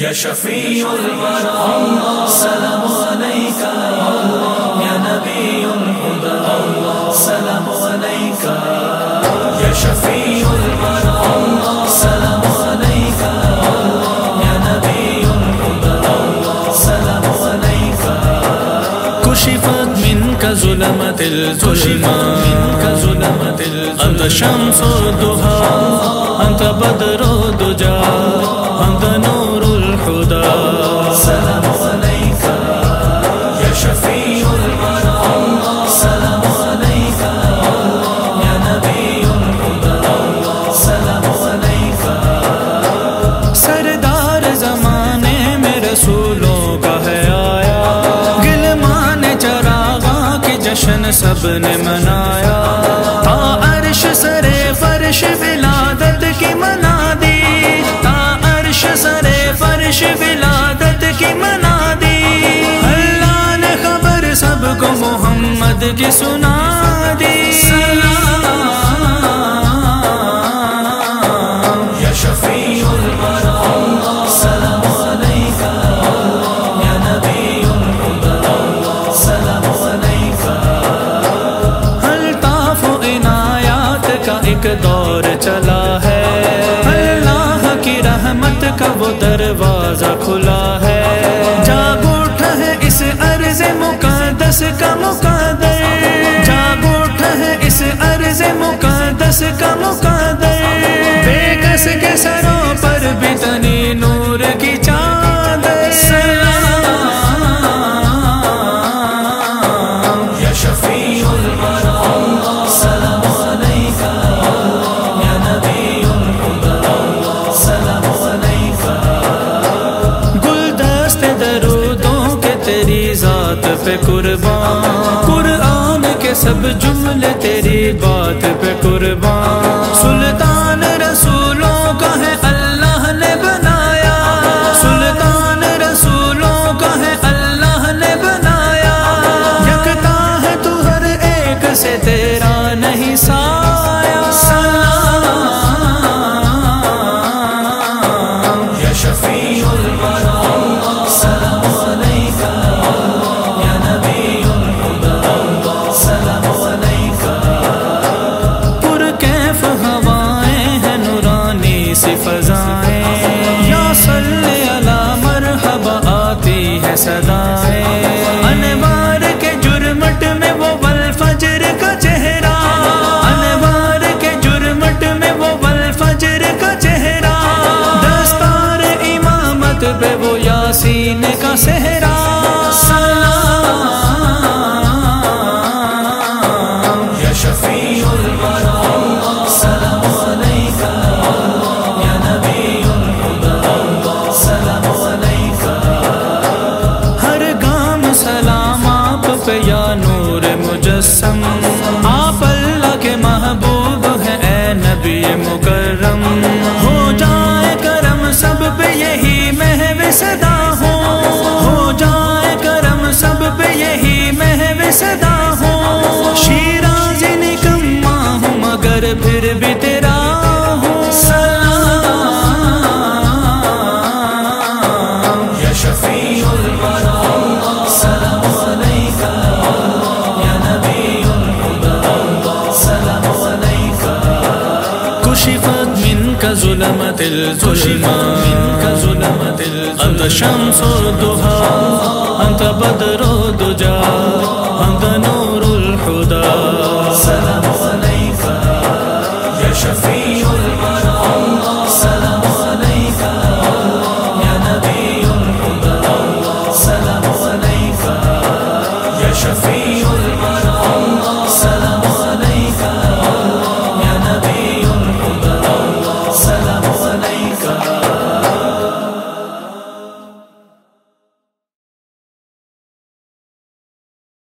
یا شفیع الورا سلام علیکہ، یا نبی الہدا، سلام علیکہ، یا شفیع الورا سلام علیکہ، یا نبی الہدا، سلام علیکہ. کشفت منك ظلمت الظلمات منك ظلمت انت شمس الضحى انت بدر الدجى انت رب نے منایا۔ تا عرش سرے فرش ولادت کی منا دی۔ تا عرش سرے فرش ولادت کی منا دی۔ اللہ نے خبر سب کو محمد کی سنا دی۔ کا دور چلا ہے۔ اللہ کی رحمت کا وہ دروازہ کھلا ہے۔ جاگ اٹھا ہے اس عرض مقدس کا مقدر جاگ اٹھا ہے اس عرض مقدس کا مقدر پہ قربان قرآن کے سب جملے تیری بات پہ سی فضائیں۔ یا صلی علی مرحبا، آتی ہے صدائیں۔ انوار کے جرمٹ میں وہ والفجر کا چہرہ۔ انوار کے جرمٹ میں وہ والفجر کا چہرہ۔ دستار امامت پہ وہ یاسین کا سہرہ۔ محو صدا ہو شیراز نکما ہوں، مگر پھر بھی تیرا ہوں۔ سلام۔ یا شفیع الورا، سلام علیکہ۔ یا نبی الہدا، سلام علیکہ۔ كشفت منك ظلمت الظلمات منك ظلمت انت شمس و الضحى انت بدر الدجى